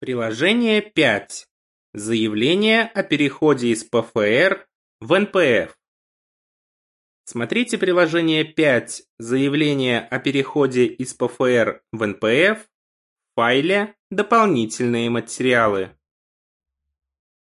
Приложение 5. Заявление о переходе из ПФР в НПФ. Смотрите приложение 5. «Заявление о переходе из ПФР в НПФ» в файле «Дополнительные материалы».